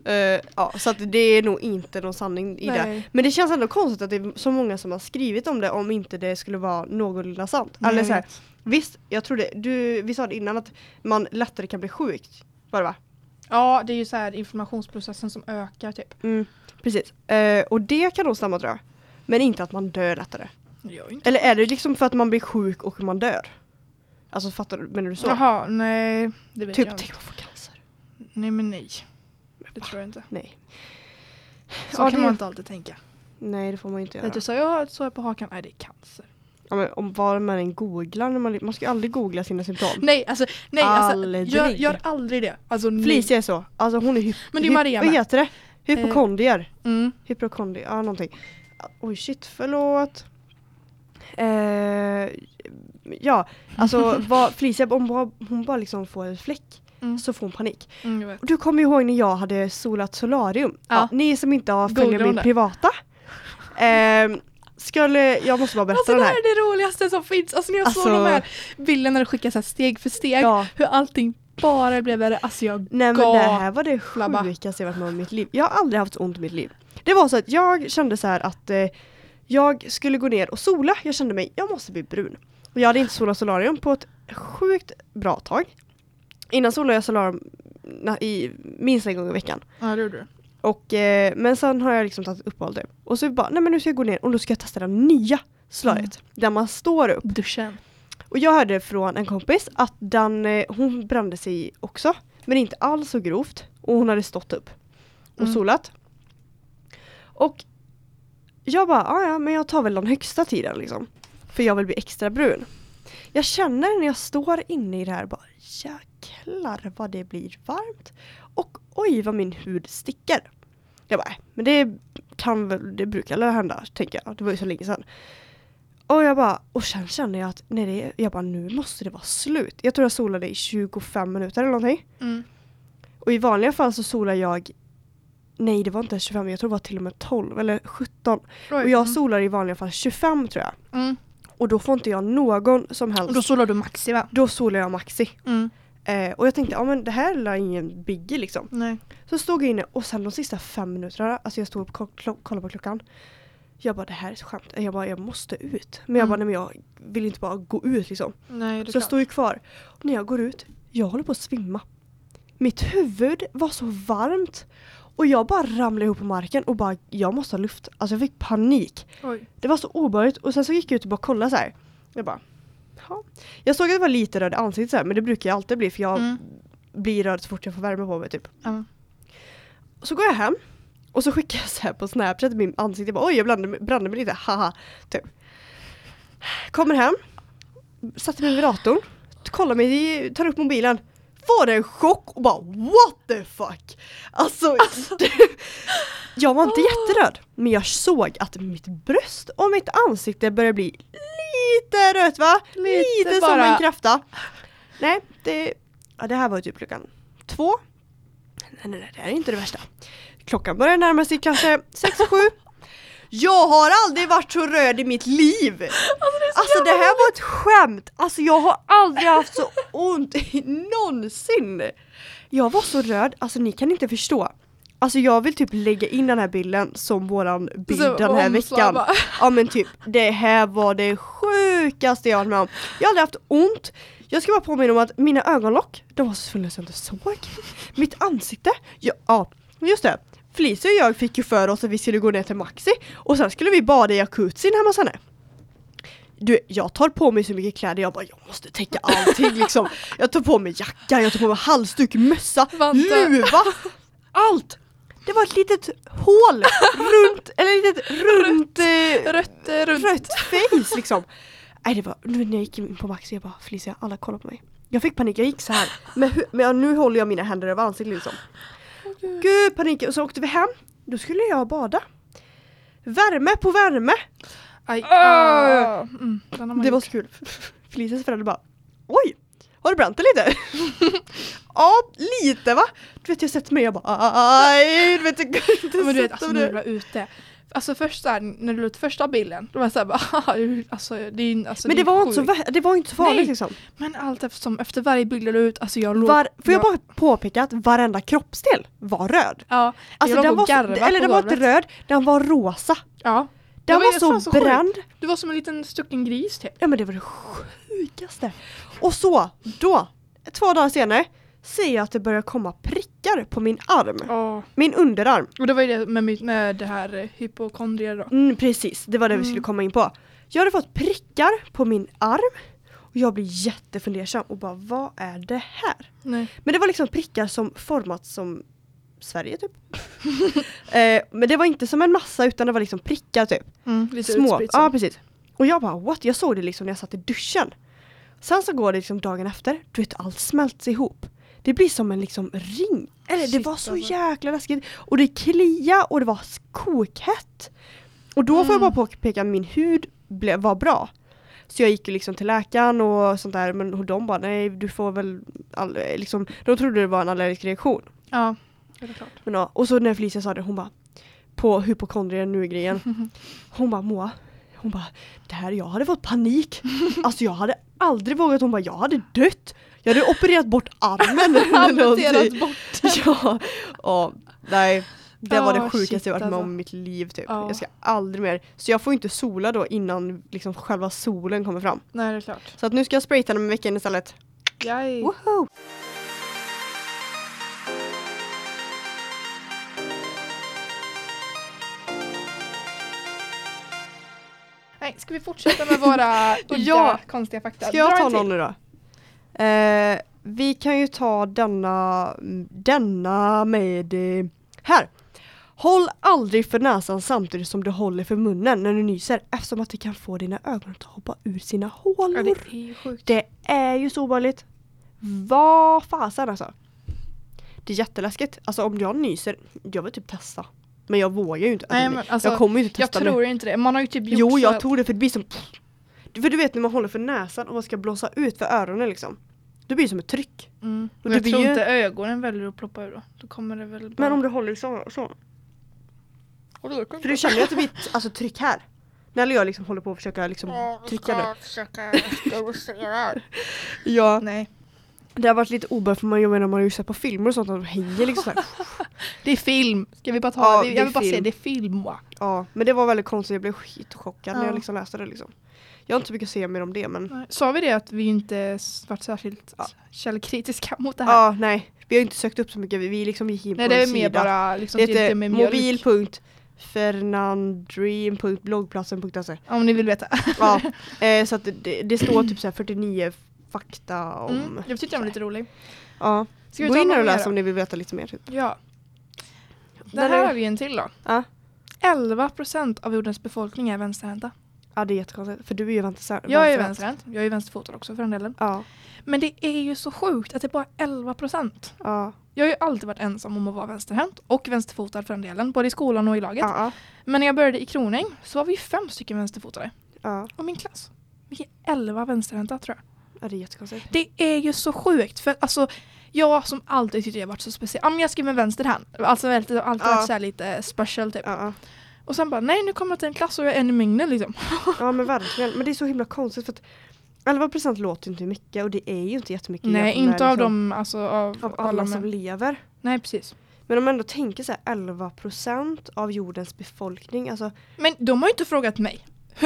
Eh, ja, så att det är nog inte någon sanning i det. Nej. Men det känns ändå konstigt att det är så många som har skrivit om det om inte det skulle vara någorlunda sant. Nej, Eller jag så här, visst, jag tror det. Du, vi sa det innan att man lättare kan bli sjuk. Var det va? Ja, det är ju så här informationsprocessen som ökar typ. Mm, precis. Eh, och det kan nog stämma tror jag. Men inte att man dör lättare. Eller är det liksom för att man blir sjuk och man dör? Alltså fattar du? Menar du så? Jaha, nej. Det vet typ, jag tänk man får cancer. Nej men nej. Det tror jag inte. Nej. Så Ja, kan det- man inte alltid tänka. Nej, det får man inte göra. Du, så jag så jag på hakan, nej det är cancer. Ja, men om var man än googlar, när man, man ska ju aldrig googla sina symptom. Nej alltså, nej alltså, gör, gör aldrig det. Alltså. Felicia är så. Alltså hon är hyp- Men det är Maria Vad heter det? Hypokondrier. Mm. Hypokondrier, ja någonting. Oj shit, förlåt. Eh, ja, alltså vad, Felicia om bara, hon bara liksom får en fläck Mm. så får hon panik. Mm. Och du kommer ihåg när jag hade solat solarium. Ja. Ja. ni som inte har om min det. privata. Eh, skulle, jag måste bara berätta Alltså det den här här. är det roligaste som finns. Alltså när jag såg Alltså- de här bilderna när du skickar så steg för steg. Ja. Hur allting bara blev värre. Alltså jag Nej men det här var det sjukaste jag varit med om i mitt liv. Jag har aldrig haft ont i mitt liv. Det var så att jag kände så att eh, jag skulle gå ner och sola. Jag kände mig, jag måste bli brun. Och jag hade inte solat solarium på ett sjukt bra tag. Innan solade jag solarium i minst en gång i veckan. Ja det gjorde du. Och, eh, men sen har jag liksom tagit uppehåll det. Och så bara, nej men nu ska jag gå ner och då ska jag testa det nya solariet. Där man står upp. Duschen. Och jag hörde från en kompis att den, eh, hon brände sig också. Men inte alls så grovt. Och hon hade stått upp och Mm. solat. Och jag bara, "Ah, ja men jag tar väl den högsta tiden liksom. För jag vill bli extra brun. Jag känner när jag står inne i det här bara jäklar vad det blir varmt. Och oj vad min hud sticker. Jag bara, "Äh, men det kan väl, det brukar väl hända tänker jag. Det var ju så länge sedan. Och jag bara, och sen känner jag att nej, det, jag bara nu måste det vara slut. Jag tror jag solade i 25 minuter eller någonting. Mm. Och i vanliga fall så solar jag Nej det var inte ens 25, jag tror det var till och med 12 eller 17. Oj. Och jag Mm. solar i vanliga fall 25 tror jag. Mm. Och då får inte jag någon som helst. Och då solar du maxi va? Då solar jag maxi. Mm. Eh, och jag tänkte, ja men det här är ingen biggie liksom. Nej. Så stod jag inne och sen de sista fem minuterna, alltså jag stod och kollade på klockan. Jag bara det här är ett skämt. Jag bara jag måste ut. Men jag Mm. bara nej men jag vill inte bara gå ut liksom. Nej Så jag klart. står ju kvar. Och när jag går ut, jag håller på att svimma. Mitt huvud var så varmt. Och jag bara ramlade ihop på marken och bara, jag måste ha luft. Alltså jag fick panik. Oj. Det var så obehagligt. Och sen så gick jag ut och bara kollade så här. Jag bara, ja. Jag såg att det var lite röd i ansiktet så här, men det brukar jag alltid bli för jag Mm. blir röd så fort jag får värme på mig typ. Och så går jag hem och så skickar jag så här på snapchat min ansikte. Jag bara, Oj jag brände, brände mig lite, haha. Typ. Kommer hem, sätter mig vid datorn, kollar mig, tar upp mobilen. Får en chock och bara what the fuck. Alltså, jag var inte jätteröd. Men jag såg att mitt bröst och mitt ansikte började bli lite rött va? Lite Lite, som bara. en kräfta. Nej, det, ja, det här var typ klockan två. Nej, nej, nej, det här är inte det värsta. Klockan börjar närma sig kanske sex, sju. Jag har aldrig varit så röd i mitt liv! Alltså det här var ett skämt! Alltså jag har aldrig haft så ont någonsin! Jag var så röd, alltså ni kan inte förstå. Alltså jag vill typ lägga in den här bilden som våran bild Så den här veckan. Ja men typ, det här var det sjukaste jag har med om. Jag har aldrig haft ont. Jag ska bara påminna om att mina ögonlock, de var så fulla så jag inte såg. Mitt ansikte, ja, ja just det. Felicia och jag fick ju för oss att vi skulle gå ner till Maxi och sen skulle vi bada i jacuzzin hemma hos henne. Du, jag tar på mig så mycket kläder, jag bara jag måste täcka allting liksom. Jag tar på mig jacka, jag tar på mig halsduk, mössa, Vantar. luva, allt! Det var ett litet hål runt, eller ett litet runt, eh, Rött, eh, rött face liksom. Nej det var, nu när jag gick in på Maxi jag bara Felicia alla kollar på mig. Jag fick panik, jag gick så här. Men, men nu håller jag mina händer över ansiktet liksom. Gud panik, och så åkte vi hem. Då skulle jag bada. Värme på värme. Aj, ah, mm, Det var så kul. Felicias föräldrar bara Oj! Har du bränt det lite? ja, lite va? Du vet jag sätter mig och jag bara aj, du vet jag inte Men du vet, alltså där. var ute. Alltså först såhär, när du la ut första bilden, då var jag såhär bara "Haha, alltså det är alltså, Men det det var, inte så, sjukt." vä- det var inte så farligt Nej. liksom. Men allt eftersom, efter varje bild jag la ut, alltså jag låg... Var, får jag jag- bara påpeka att varenda kroppsdel var röd. Ja, Alltså jag låg och garvade eller den var inte röd, den var rosa. Ja. Den var var, så, så bränd. Du var som en liten stucken gris typ. Ja men det var det sjukaste. Och så, då, två dagar senare, ser jag att det börjar komma prickar på min arm. Ja. Min underarm. Och det var ju det med, mitt- med det här eh, hypokondrier då. Mm, precis, det var det vi Mm. skulle komma in på. Jag hade fått prickar på min arm och jag blir jättefundersam och bara vad är det här? Nej. Men det var liksom prickar som formats som Sverige typ. eh, men det var inte som en massa utan det var liksom prickar typ. Mm, lite Små. Ja precis. Och jag bara what? Jag såg det liksom när jag satt i duschen. Sen så går det liksom dagen efter, du vet allt smälts ihop. Det blir som en liksom ring. Eller det Shit, var så alltså. jäkla läskigt. Och det klia och det var kokhett. Och då får jag Mm. bara påpeka att min hud blev, var bra. Så jag gick ju liksom till läkaren och sånt där men de bara nej du får väl all, liksom, de trodde det var en allergisk reaktion. Ja, det är klart. Men, ja, och så när Felicia sa det hon bara på hypokondrien nu grejen hon bara Moa, hon bara det här, jag hade fått panik. Alltså jag hade aldrig vågat, hon bara jag hade dött. Jag hade opererat bort armen. Amputerat bort. Ja, ja, nej. Det var det sjukaste shit, jag varit med alltså. om i mitt liv typ. Ja. Jag ska aldrig mer. Så jag får inte sola då innan liksom själva solen kommer fram. Nej, det är klart. Så att nu ska jag spraytanna med veckan istället. Yay. Woho! Nej, ska vi fortsätta med våra udda Ja. konstiga fakta? Ska jag Dra ta någon nu då? Eh, vi kan ju ta denna, denna med eh, här. Håll aldrig för näsan samtidigt som du håller för munnen när du nyser eftersom att det kan få dina ögon att hoppa ur sina hålor. Ja, det är ju sjukt. Det är ju så obehagligt. Vad fasen alltså. Det är jätteläskigt. Alltså om jag nyser, jag vill typ testa. Men jag vågar ju inte. Nej, Alltså, men alltså, jag kommer ju inte Jag testa nu. tror inte det. Man har ju typ gjort Jo, så jag att- tror det för det blir som... För du vet när man håller för näsan och man ska blåsa ut för öronen liksom. Det blir som ett tryck. Mm. Och jag tror ju- inte ögonen väljer att ploppa ur då. Då kommer det väl bara... Men om du håller så. så. För du känner ju att det blir ett alltså, tryck här. När jag liksom håller på att försöka liksom trycka nu. försöka. Ja. Nej. Det har varit lite obehagligt för man jag menar man har ju sett på filmer och sånt att de hänger liksom här. Det är film. Ska vi bara ta Ja, det? det Jag är vill bara film. säga det är film. Ja, men det var väldigt konstigt. Jag blev skitchockad när Ja. jag liksom läste det liksom. Jag har inte så mycket att säga mer om det men Nej. Sa vi det att vi inte varit särskilt Ja. källkritiska mot det här? ja, nej. Vi har inte sökt upp så mycket. Vi- Vi liksom gick in Nej på det är en mer sida. bara liksom det heter mobil.fernandream.bloggplatsen.se Om ni vill veta. Ja, eh, så att det, det står typ så här 49 fakta om... Mm. Jag tyckte den var lite rolig. Ja, Ska gå in och läs om ni vill veta lite mer. Typ. Ja. Det Där här är- har vi en till då. Ja. 11% av jordens befolkning är vänsterhänta. Ja, det är jättekonstigt. För du är ju vänster. Jag är vänsterhänt. Jag är vänsterfotad också för den delen. Ja, Men det är ju så sjukt att det är bara 11%. ja, Jag har ju alltid varit ensam om att vara vänsterhänt och vänsterfotad för den delen. Både i skolan och i laget. ja, Men när jag började i Kroning så var vi fem stycken vänsterfotade. ja. Och min klass. Vi är 11 vänsterhänta tror jag. ja, det är jättekonstigt. Det är ju så sjukt för alltså jag som alltid tyckte jag varit så speciell. Ja men jag skriver med vänster hand. Alltså väldigt, alltid Ja. varit så lite special typ. Ja. Och sen bara nej nu kommer jag till en klass och jag är en i mängden liksom. ja, men verkligen. Men det är så himla konstigt för att 11% låter inte mycket och det är ju inte jättemycket nej jämfört med inte av liksom, dem alltså av, av alla, alla som lever. Nej precis. Men om man ändå tänker så här 11% av jordens befolkning, alltså Men de har ju inte frågat mig.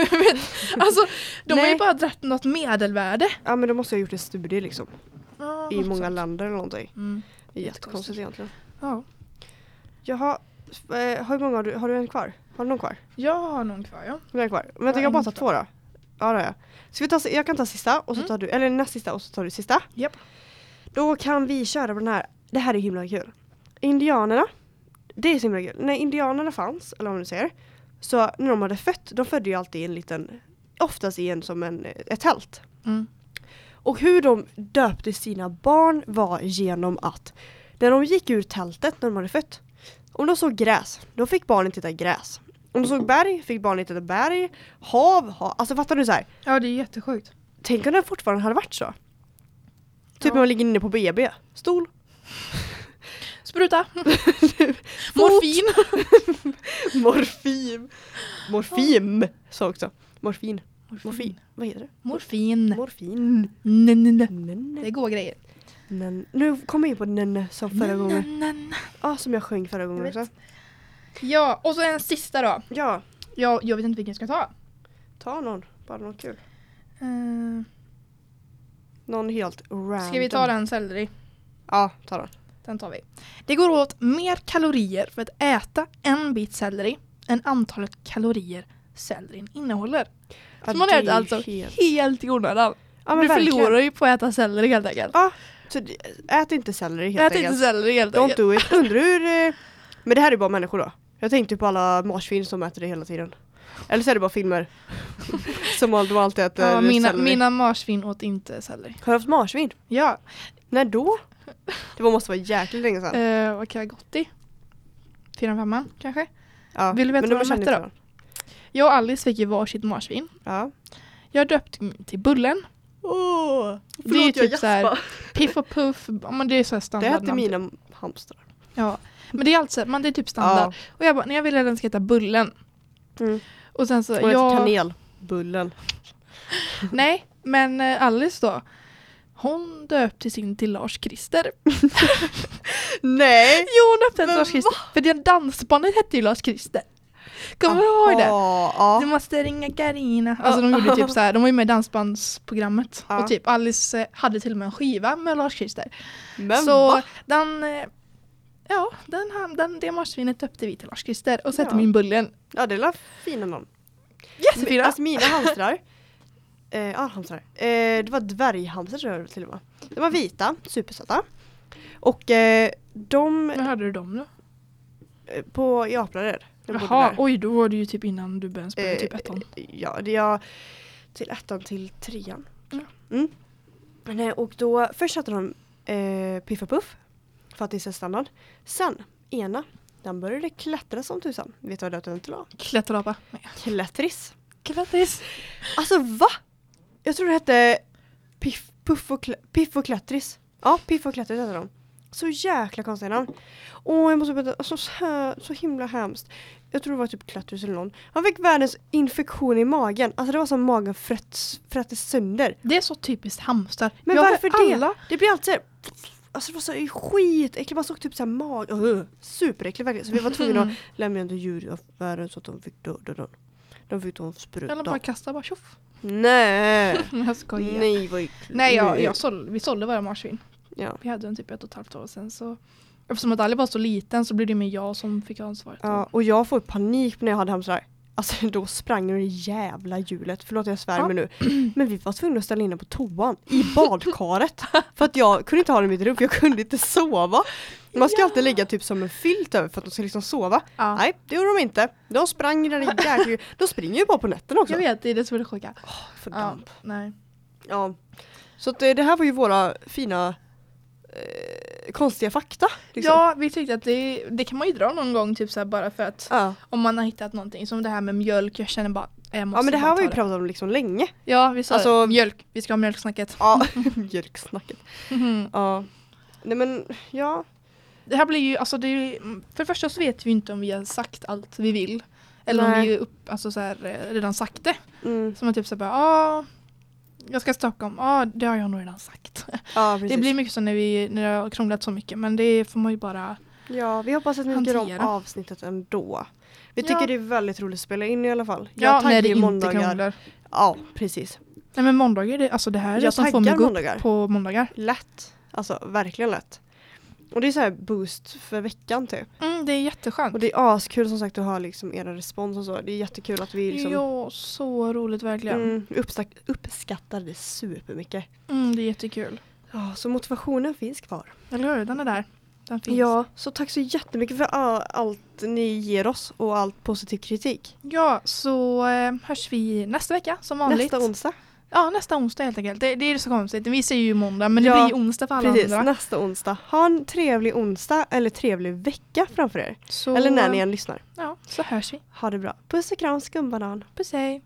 alltså, de har ju Nej. bara dratt något medelvärde. ja men då måste ha gjort en studie liksom. Ja, I många sånt. länder eller någonting. Mm. Det är jättekonstigt egentligen. Ja. Jaha, eh, hur många har du, har du en kvar? Har du någon kvar? Jag har någon kvar ja. Jag är kvar. Men jag Ja, tänker bara ta två då. Ja det har jag. Ska vi ta, jag kan ta sista och så Mm. tar du, eller näst sista och så tar du sista. Japp. Då kan vi köra på den här. Det här är himla kul. Indianerna. Det är så himla kul. När indianerna fanns, eller vad man säger. Så när de hade fött, de födde ju alltid i en liten, oftast i en som en, ett tält. Mm. Och hur de döpte sina barn var genom att när de gick ur tältet när de hade fött. Om de såg gräs, då fick barnen titta gräs. Om de såg berg, fick barnen titta berg. Hav, hav. Alltså fattar du så här? Ja det är jättesjukt. Tänk om det fortfarande hade varit så. Typ Ja. när man ligger inne på BB. Stol. Spruta! Morfin! Morfin. Morfin. Så också. Morfin. Morfin. Vad heter det? Morfin. Morfin. Nej. Det är goda grejer. Nen- Nu kommer jag in på nenne som förra gången. Ja, som jag sjöng förra gången också. Ja, och så en sista då. Ja, Jag, jag vet inte vilken jag ska ta. ta någon. Bara något kul. Uh, Någon helt random. ska vi ta den selleri? Ja, ta den. Den tar vi. Det går åt mer kalorier för att äta en bit selleri än antalet kalorier sellerin innehåller. Ja, Så man äter är alltså helt- helt i onödan. Ja, du verkligen. förlorar ju på att äta selleri helt enkelt. Så det- ät inte selleri helt Ät inte enkelt. selleri helt Don't enkelt. do it. Undrar hur... Men det här är bara människor då. Jag tänkte på alla marsvin som äter det hela tiden. Eller så är det bara filmer. som de alltid äter Ja, mina, selleri. mina marsvin åt inte selleri. Har du haft marsvin? Ja, När då? Det måste vara jäkligt länge sedan. eh, vad kan jag gått i? Fyra, femman kanske? Ja. vill du veta vad de hette inte då? Jag och Alice fick ju varsitt marsvin. Ja. Jag döpte min till Bullen. Åh, Det är ju typ så här-. Piff och Puff, men det är så här Det standardnamn. hette typ. mina hamstrar. Ja, men det är alltså, man det är typ standard. Och jag bara, när jag ville att den ska heta Bullen. Mm. Och sen så, Och jag, kanelbullen. nej, men eh, Alice då. Hon döpte sin till Lars-Christer. Nej! Jo, hon döpte den till Men Lars-Christer. För det dansbandet hette ju Lars-Christer. Kommer du ihåg det? Ja. Du måste ringa Carina. Alltså de gjorde typ så här, de var ju med i dansbandsprogrammet. Ja. Och typ Alice eh, hade till och med en skiva med Lars-Christer. Men Så va? den, eh, ja, den, ham- den, det marsvinet döpte vi till Lars-Christer. Och hette Ja. min Bullen. Ja det är fina namn. Jättefina! Alltså mina hamstrar. Eh, ja hamstrar. Eh, det var dvärghamstrar tror jag till och med. De var vita, supersöta. Och eh, de Hur hade du dem då? eh, på i Aplared. Jaha, oj då var det ju typ innan du började spela Eh, typ ettan. Ja, det är jag till ettan till trean. Mm. Nej, och då först hade de eh, Piff och Puff. För att det är standard. Sen, ena, den började klättra som tusan. Vet du vad döpte den till då? Klätterapa. Klättris. Grattis! Alltså va? Jag tror det hette Piff, Puff och, Piff och Klättris. Ja, Piff och Klättris hette de. Så jäkla konstiga namn. Åh, jag måste berätta, alltså, så, så himla hemskt. Jag tror det var typ Klättris eller någon. Han fick världens infektion i magen. Alltså det var som magen fröts, frättes sönder. Det är så typiskt hamstrar. Men Jag varför det? alla, Det blir alltid så här, Alltså det var så skitäckligt, man såg typ såhär mag... Uh, superäckligt verkligen. Så vi var tvungna att lämna den till djuraffären så att de fick döda den. De fick de spruta. Eller bara kasta bara tjoff. Nej! Jag skojar. Nej vad äckligt. Nej, jag, jag sålde, vi sålde våra marsvin. Ja. Vi hade en typ ett och ett halvt år sen så Eftersom att Ali var så liten så blev det med jag som fick ansvaret. ja, och jag får panik när jag hade hamstrar. Alltså då sprang det jävla hjulet, förlåt jag svärmer nu. Men vi var tvungna att ställa in den på toan, i badkaret. för att jag kunde inte ha den i mitt rum för jag kunde inte sova. Man ska Ja. alltid lägga typ som en filt över för att de ska liksom sova. Ja. Nej, det gjorde de inte. De sprang i där jäkla... De springer ju bara på nätterna också. Jag vet, det är det som är det sjuka. För Ja, nej. Ja. Så det, det här var ju våra fina eh, konstiga fakta. Liksom. Ja, vi tyckte att det, det kan man ju dra någon gång typ så bara för att Ja. om man har hittat någonting som det här med mjölk, jag känner bara jag måste ja men det här ju ta pratat om liksom länge. Ja, vi sa Alltså- mjölk, vi ska ha mjölksnacket. Ja, mjölksnacket. Mhm. Ja. Nej men ja. Det här blir ju, alltså det ju- för det första så vet vi inte om vi har sagt allt vi vill. Eller om Nej. vi upp, alltså så här, eh, redan sagt det. Mm. Som att typ så bara, ah, jag ska till Stockholm, ja ah, det har jag nog redan sagt. Ja. Det blir mycket så när vi när det har krånglat så mycket men det får man ju bara Ja, vi hoppas att ni tycker om avsnittet ändå. Vi Ja. tycker det är väldigt roligt att spela in i alla fall. Ja, när det inte måndagar. krånglar. Ja, precis. Nej men måndagar, det, alltså det här är Jag som får mig gå upp på måndagar. Lätt. Alltså verkligen lätt. Och det är så här boost för veckan typ. Mm, det är jätteskönt. Och det är askul som sagt att ha liksom era respons och så. Det är jättekul att vi liksom Ja, så roligt verkligen. Mm. mm, uppskatt, uppskattar det supermycket. det är jättekul. Ja, så motivationen finns kvar. Eller hur? Den är där. Den finns. Ja, så tack så jättemycket för all, allt ni ger oss och allt positiv kritik. Ja, så eh, hörs vi nästa vecka som vanligt. Nästa onsdag. Ja, nästa onsdag helt enkelt. Det, det är så konstigt. Vi säger ju måndag men det Ja, blir onsdag för alla Precis, andra. nästa onsdag. Ha en trevlig onsdag eller trevlig vecka framför er. Så, Eller när ni än lyssnar. Ja, så hörs vi. Ha det bra. Puss och kram skumbanan. Puss hej.